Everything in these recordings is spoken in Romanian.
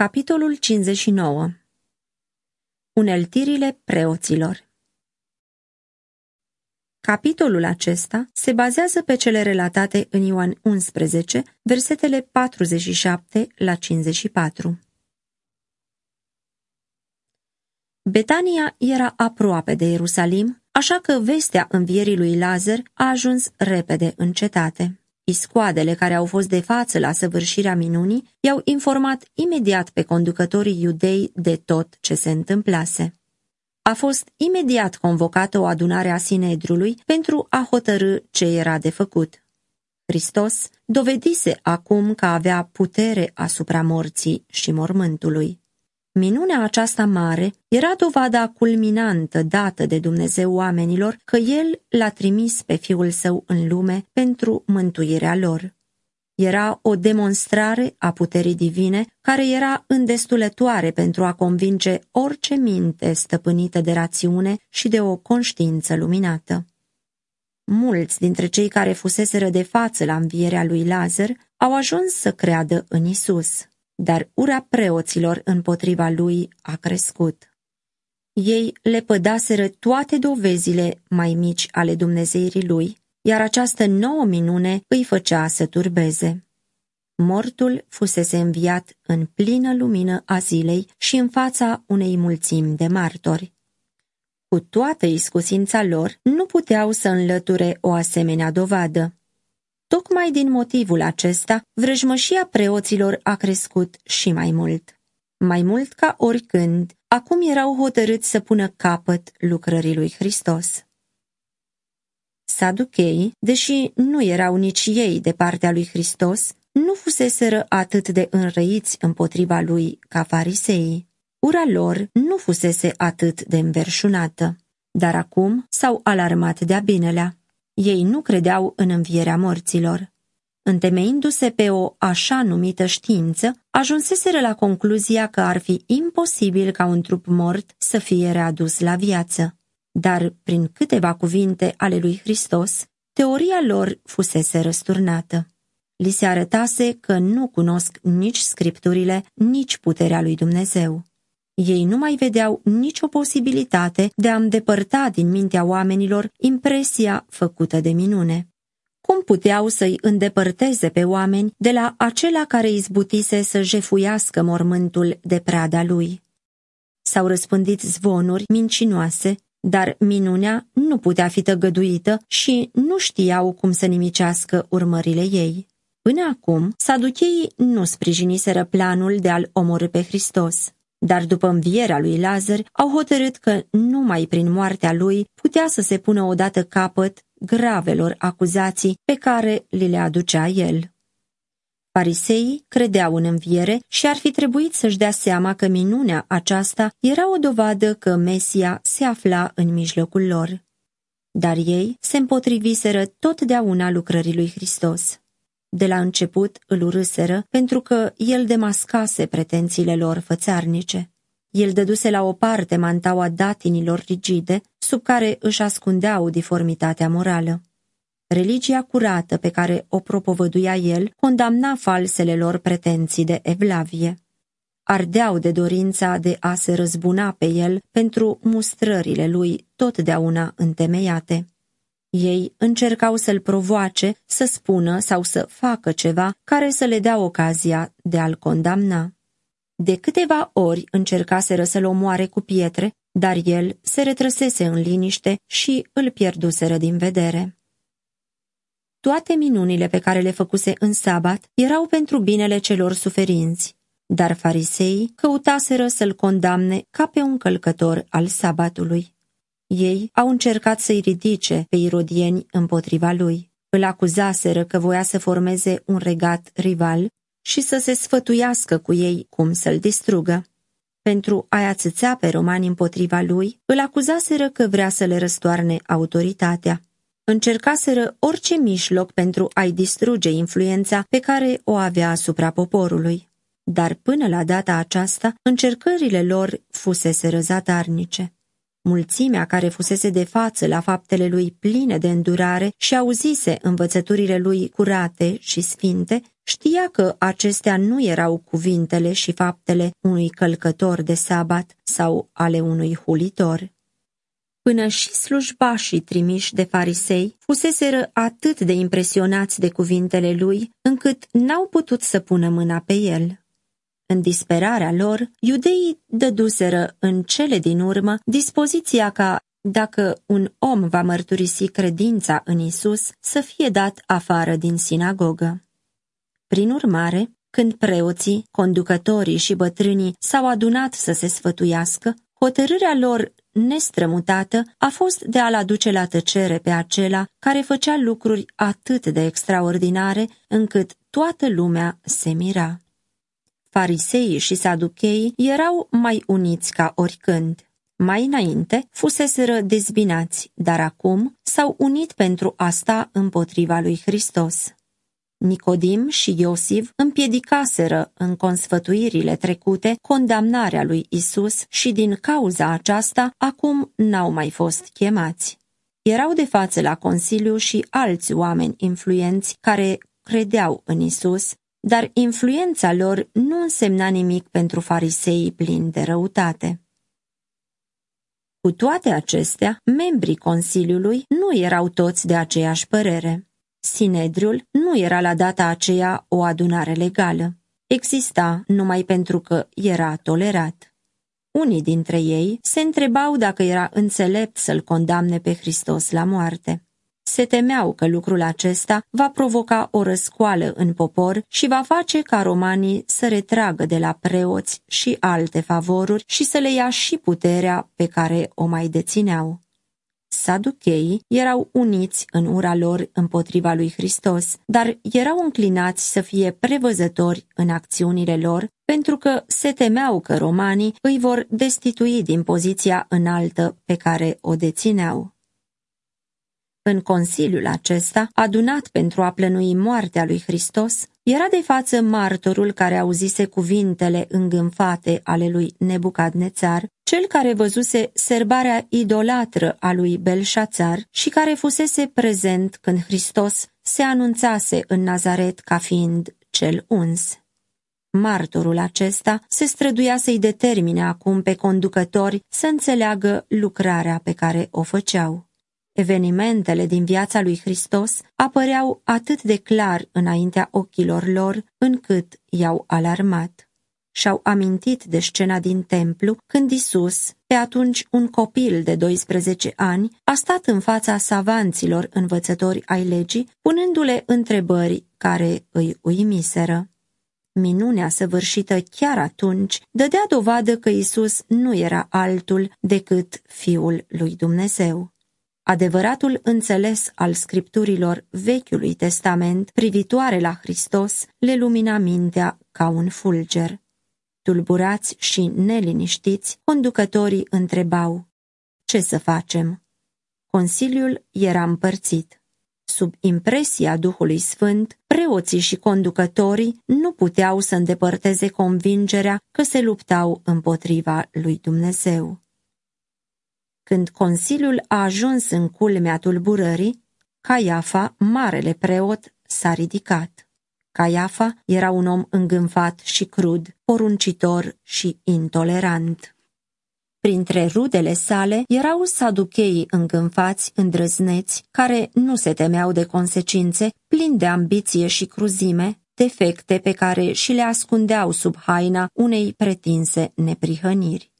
Capitolul 59 Uneltirile preoților Capitolul acesta se bazează pe cele relatate în Ioan 11, versetele 47 la 54. Betania era aproape de Ierusalim, așa că vestea învierii lui Lazar a ajuns repede în cetate. Iscoadele care au fost de față la săvârșirea minunii i-au informat imediat pe conducătorii iudei de tot ce se întâmplase. A fost imediat convocată o adunare a Sinedrului pentru a hotărâ ce era de făcut. Hristos dovedise acum că avea putere asupra morții și mormântului. Minunea aceasta mare era dovada culminantă dată de Dumnezeu oamenilor că El l-a trimis pe Fiul Său în lume pentru mântuirea lor. Era o demonstrare a puterii divine care era îndestulătoare pentru a convinge orice minte stăpânită de rațiune și de o conștiință luminată. Mulți dintre cei care fuseseră de față la învierea lui Lazar au ajuns să creadă în Isus dar ura preoților împotriva lui a crescut. Ei le pădaseră toate dovezile mai mici ale Dumnezeirii lui, iar această nouă minune îi făcea să turbeze. Mortul fusese înviat în plină lumină a zilei și în fața unei mulțimi de martori. Cu toată iscusința lor, nu puteau să înlăture o asemenea dovadă. Tocmai din motivul acesta, vrăjmășia preoților a crescut și mai mult. Mai mult ca oricând, acum erau hotărâți să pună capăt lucrării lui Hristos. Saducheii, deși nu erau nici ei de partea lui Hristos, nu fuseseră atât de înrăiți împotriva lui ca fariseii. Ura lor nu fusese atât de înverșunată, dar acum s-au alarmat de-a binelea. Ei nu credeau în învierea morților. Întemeindu-se pe o așa numită știință, ajunseseră la concluzia că ar fi imposibil ca un trup mort să fie readus la viață. Dar, prin câteva cuvinte ale lui Hristos, teoria lor fusese răsturnată. Li se arătase că nu cunosc nici scripturile, nici puterea lui Dumnezeu. Ei nu mai vedeau nicio posibilitate de a îndepărta din mintea oamenilor impresia făcută de minune. Cum puteau să-i îndepărteze pe oameni de la acela care izbutise să jefuiască mormântul de prada lui? S-au răspândit zvonuri mincinoase, dar minunea nu putea fi tăgăduită și nu știau cum să nimicească urmările ei. Până acum, saducheii nu sprijiniseră planul de a-l omorâ pe Hristos dar după învierea lui Lazar au hotărât că numai prin moartea lui putea să se pună odată capăt gravelor acuzații pe care li le aducea el. Fariseii credeau în înviere și ar fi trebuit să-și dea seama că minunea aceasta era o dovadă că Mesia se afla în mijlocul lor. Dar ei se împotriviseră totdeauna lucrării lui Hristos. De la început îl urâseră pentru că el demascase pretențiile lor fățarnice. El dăduse la o parte mantaua datinilor rigide, sub care își ascundeau diformitatea morală. Religia curată pe care o propovăduia el condamna falsele lor pretenții de evlavie. Ardeau de dorința de a se răzbuna pe el pentru mustrările lui totdeauna întemeiate. Ei încercau să-l provoace, să spună sau să facă ceva care să le dea ocazia de a-l condamna. De câteva ori încercaseră să-l omoare cu pietre, dar el se retrăsese în liniște și îl pierduseră din vedere. Toate minunile pe care le făcuse în sabat erau pentru binele celor suferinți, dar fariseii căutaseră să-l condamne ca pe un călcător al sabatului. Ei au încercat să-i ridice pe irodieni împotriva lui. Îl acuzaseră că voia să formeze un regat rival și să se sfătuiască cu ei cum să-l distrugă. Pentru a-i ațățea pe romani împotriva lui, îl acuzaseră că vrea să le răstoarne autoritatea. Încercaseră orice mișloc pentru a-i distruge influența pe care o avea asupra poporului. Dar până la data aceasta, încercările lor fusese răzadarnice. Mulțimea care fusese de față la faptele lui pline de îndurare și auzise învățăturile lui curate și sfinte, știa că acestea nu erau cuvintele și faptele unui călcător de sabat sau ale unui hulitor. Până și slujbașii trimiși de farisei fuseseră atât de impresionați de cuvintele lui, încât n-au putut să pună mâna pe el. În disperarea lor, iudeii dăduseră în cele din urmă dispoziția ca, dacă un om va mărturisi credința în Isus, să fie dat afară din sinagogă. Prin urmare, când preoții, conducătorii și bătrânii s-au adunat să se sfătuiască, hotărârea lor nestrămutată a fost de a-l aduce la tăcere pe acela care făcea lucruri atât de extraordinare încât toată lumea se mira. Fariseii și saducheii erau mai uniți ca oricând. Mai înainte fuseseră dezbinați, dar acum s-au unit pentru a sta împotriva lui Hristos. Nicodim și Iosif împiedicaseră în consfătuirile trecute condamnarea lui Isus și din cauza aceasta acum n-au mai fost chemați. Erau de față la Consiliu și alți oameni influenți care credeau în Isus, dar influența lor nu însemna nimic pentru fariseii plini de răutate. Cu toate acestea, membrii Consiliului nu erau toți de aceeași părere. Sinedriul nu era la data aceea o adunare legală. Exista numai pentru că era tolerat. Unii dintre ei se întrebau dacă era înțelept să-l condamne pe Hristos la moarte. Se temeau că lucrul acesta va provoca o răscoală în popor și va face ca romanii să retragă de la preoți și alte favoruri și să le ia și puterea pe care o mai dețineau. Saducheii erau uniți în ura lor împotriva lui Hristos, dar erau înclinați să fie prevăzători în acțiunile lor, pentru că se temeau că romanii îi vor destitui din poziția înaltă pe care o dețineau. În consiliul acesta, adunat pentru a plănui moartea lui Hristos, era de față martorul care auzise cuvintele îngânfate ale lui Nebucadnețar, cel care văzuse serbarea idolatră a lui Belșațar și care fusese prezent când Hristos se anunțase în Nazaret ca fiind cel uns. Martorul acesta se străduia să-i determine acum pe conducători să înțeleagă lucrarea pe care o făceau. Evenimentele din viața lui Hristos apăreau atât de clar înaintea ochilor lor, încât i-au alarmat. Și-au amintit de scena din templu, când Isus, pe atunci un copil de 12 ani, a stat în fața savanților învățători ai legii, punându-le întrebări care îi uimiseră. Minunea săvârșită chiar atunci dădea dovadă că Isus nu era altul decât Fiul lui Dumnezeu. Adevăratul înțeles al scripturilor Vechiului Testament privitoare la Hristos le lumina mintea ca un fulger. Tulburați și neliniștiți, conducătorii întrebau, Ce să facem? Consiliul era împărțit. Sub impresia Duhului Sfânt, preoții și conducătorii nu puteau să îndepărteze convingerea că se luptau împotriva lui Dumnezeu. Când Consiliul a ajuns în culmea tulburării, Caiafa, marele preot, s-a ridicat. Caiafa era un om îngânfat și crud, poruncitor și intolerant. Printre rudele sale erau saducheii îngânfați, îndrăzneți, care nu se temeau de consecințe, plini de ambiție și cruzime, defecte pe care și le ascundeau sub haina unei pretinse neprihăniri.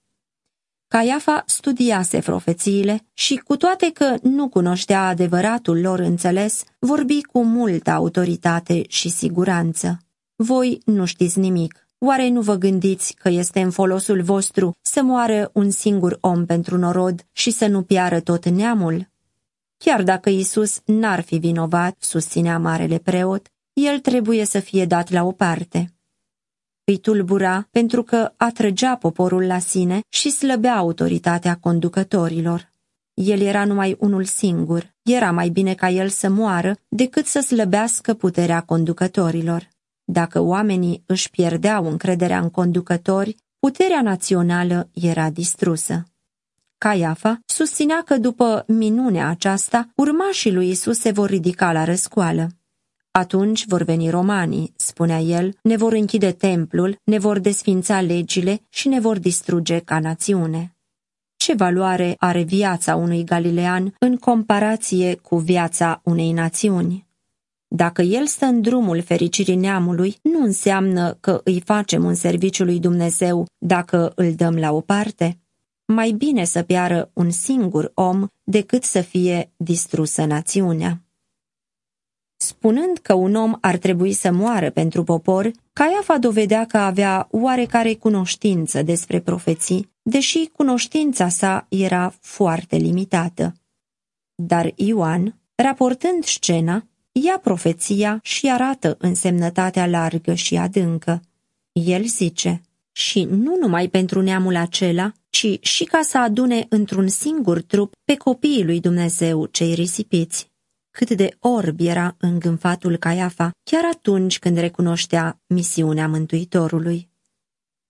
Caiafa studiase profețiile și, cu toate că nu cunoștea adevăratul lor înțeles, vorbi cu multă autoritate și siguranță. Voi nu știți nimic. Oare nu vă gândiți că este în folosul vostru să moară un singur om pentru norod și să nu piară tot neamul? Chiar dacă Isus n-ar fi vinovat, susținea marele preot, el trebuie să fie dat la o parte. Îi tulbura pentru că atrăgea poporul la sine și slăbea autoritatea conducătorilor. El era numai unul singur, era mai bine ca el să moară decât să slăbească puterea conducătorilor. Dacă oamenii își pierdeau încrederea în conducători, puterea națională era distrusă. Caiafa susținea că după minunea aceasta, urmașii lui Isus se vor ridica la răscoală. Atunci vor veni romanii, spunea el, ne vor închide templul, ne vor desfința legile și ne vor distruge ca națiune. Ce valoare are viața unui galilean în comparație cu viața unei națiuni? Dacă el stă în drumul fericirii neamului, nu înseamnă că îi facem un serviciu lui Dumnezeu dacă îl dăm la o parte. Mai bine să piară un singur om decât să fie distrusă națiunea. Spunând că un om ar trebui să moară pentru popor, Caiafa dovedea că avea oarecare cunoștință despre profeții, deși cunoștința sa era foarte limitată. Dar Ioan, raportând scena, ia profeția și arată însemnătatea largă și adâncă. El zice, și nu numai pentru neamul acela, ci și ca să adune într-un singur trup pe copiii lui Dumnezeu cei risipiți. Cât de orb era îngânfatul Caiafa, chiar atunci când recunoștea misiunea Mântuitorului.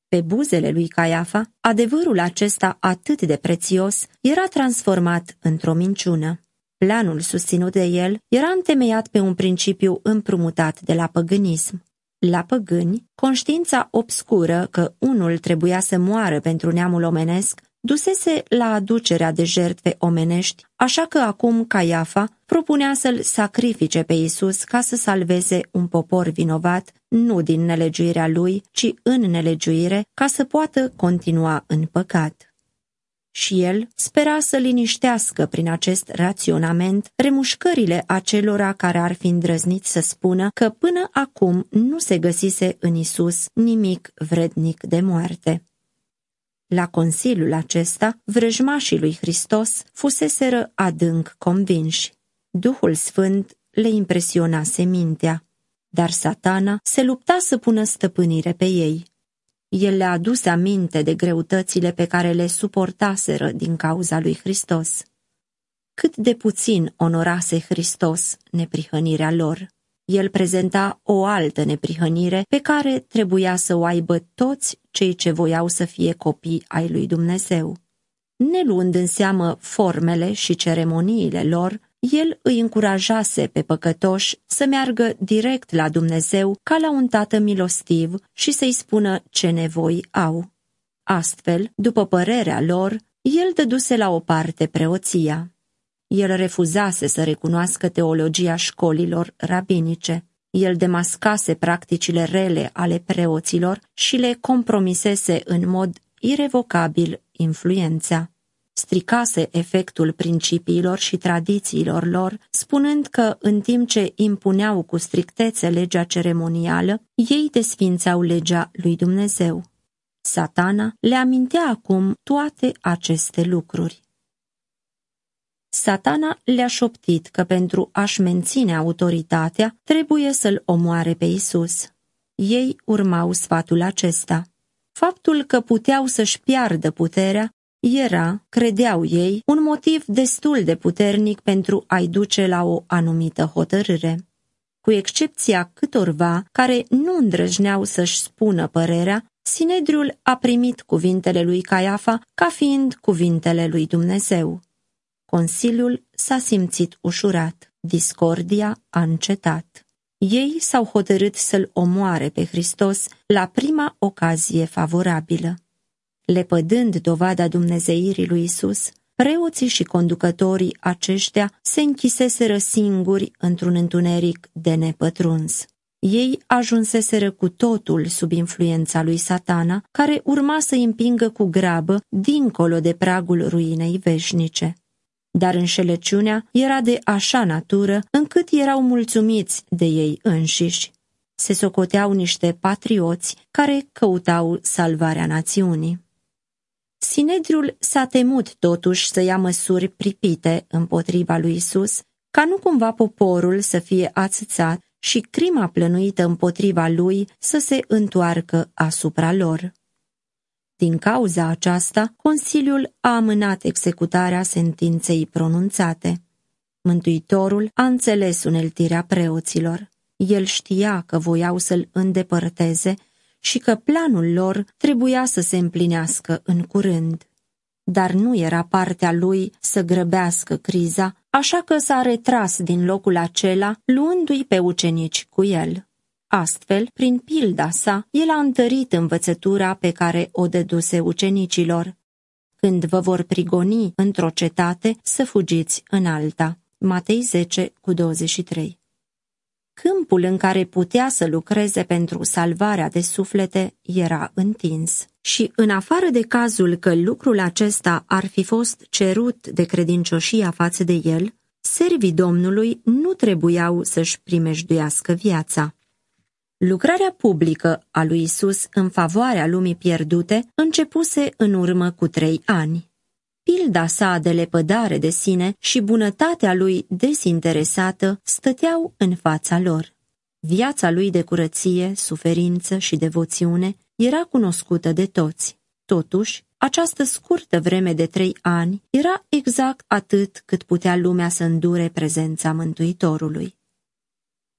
Pe buzele lui Caiafa, adevărul acesta atât de prețios era transformat într-o minciună. Planul susținut de el era întemeiat pe un principiu împrumutat de la păgânism. La păgâni, conștiința obscură că unul trebuia să moară pentru neamul omenesc dusese la aducerea de jertfe omenești, așa că acum Caiafa propunea să-l sacrifice pe Isus ca să salveze un popor vinovat, nu din nelegiuirea lui, ci în nelegiuire, ca să poată continua în păcat și el spera să liniștească prin acest raționament remușcările acelora care ar fi îndrăznit să spună că până acum nu se găsise în Isus nimic vrednic de moarte. La consiliul acesta, vrăjmașii lui Hristos fuseseră adânc convinși. Duhul Sfânt le impresionase mintea, dar satana se lupta să pună stăpânire pe ei. El le-a adus aminte de greutățile pe care le suportaseră din cauza lui Hristos. Cât de puțin onorase Hristos neprihănirea lor. El prezenta o altă neprihănire pe care trebuia să o aibă toți cei ce voiau să fie copii ai lui Dumnezeu. Neluând în seamă formele și ceremoniile lor, el îi încurajase pe păcătoși să meargă direct la Dumnezeu ca la un tată milostiv și să-i spună ce nevoi au. Astfel, după părerea lor, el dăduse la o parte preoția. El refuzase să recunoască teologia școlilor rabinice. El demascase practicile rele ale preoților și le compromisese în mod irevocabil influența stricase efectul principiilor și tradițiilor lor, spunând că, în timp ce impuneau cu strictețe legea ceremonială, ei desfințeau legea lui Dumnezeu. Satana le amintea acum toate aceste lucruri. Satana le-a șoptit că pentru a-și menține autoritatea trebuie să-l omoare pe Isus. Ei urmau sfatul acesta. Faptul că puteau să-și piardă puterea era, credeau ei, un motiv destul de puternic pentru a-i duce la o anumită hotărâre. Cu excepția câtorva care nu îndrăjneau să-și spună părerea, Sinedriul a primit cuvintele lui Caiafa ca fiind cuvintele lui Dumnezeu. Consiliul s-a simțit ușurat, discordia a încetat. Ei s-au hotărât să-l omoare pe Hristos la prima ocazie favorabilă. Lepădând dovada dumnezeirii lui Isus, preoții și conducătorii aceștia se închiseseră singuri într-un întuneric de nepătruns. Ei ajunseseră cu totul sub influența lui satana, care urma să împingă cu grabă dincolo de pragul ruinei veșnice. Dar înșelăciunea era de așa natură încât erau mulțumiți de ei înșiși. Se socoteau niște patrioți care căutau salvarea națiunii. Sinedriul s-a temut totuși să ia măsuri pripite împotriva lui Isus, ca nu cumva poporul să fie ațățat și crima plănuită împotriva lui să se întoarcă asupra lor. Din cauza aceasta, Consiliul a amânat executarea sentinței pronunțate. Mântuitorul a înțeles uneltirea preoților. El știa că voiau să-l îndepărteze și că planul lor trebuia să se împlinească în curând. dar nu era partea lui să grăbească criza, așa că s-a retras din locul acela, luându-i pe ucenici cu el. Astfel, prin pilda sa, el a întărit învățătura pe care o dăduse ucenicilor. Când vă vor prigoni într-o cetate, să fugiți în alta. Matei 10 cu 23 Câmpul în care putea să lucreze pentru salvarea de suflete era întins. Și în afară de cazul că lucrul acesta ar fi fost cerut de credincioșia față de el, servii Domnului nu trebuiau să-și primejduiască viața. Lucrarea publică a lui Isus în favoarea lumii pierdute începuse în urmă cu trei ani. Pilda sa de lepădare de sine și bunătatea lui desinteresată stăteau în fața lor. Viața lui de curăție, suferință și devoțiune era cunoscută de toți. Totuși, această scurtă vreme de trei ani era exact atât cât putea lumea să îndure prezența Mântuitorului.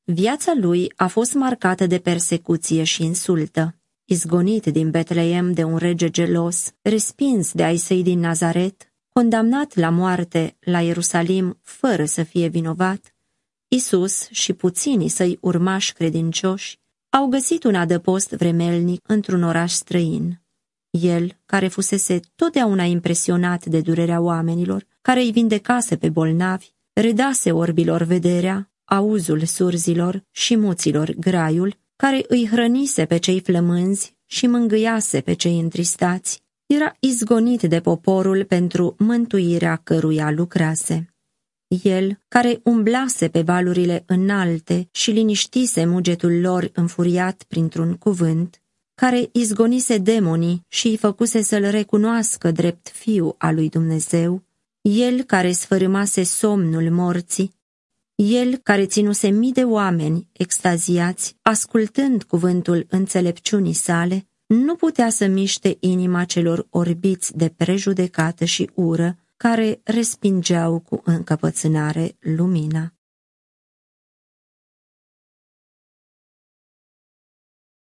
Viața lui a fost marcată de persecuție și insultă. Izgonit din Betleem de un rege gelos, respins de ai săi din Nazaret, condamnat la moarte la Ierusalim fără să fie vinovat, Isus și puținii săi urmași credincioși au găsit un adăpost vremelnic într-un oraș străin. El, care fusese totdeauna impresionat de durerea oamenilor, care îi vindecase pe bolnavi, redase orbilor vederea, auzul surzilor și muților graiul, care îi hrănise pe cei flămânzi și mângâiase pe cei întristați, era izgonit de poporul pentru mântuirea căruia lucrase. El, care umblase pe valurile înalte și liniștise mugetul lor înfuriat printr-un cuvânt, care izgonise demonii și îi făcuse să-l recunoască drept fiu al lui Dumnezeu, el care sfărâmase somnul morții, el care ținuse mii de oameni extaziați, ascultând cuvântul înțelepciunii sale, nu putea să miște inima celor orbiți de prejudecată și ură, care respingeau cu încăpățânare lumina.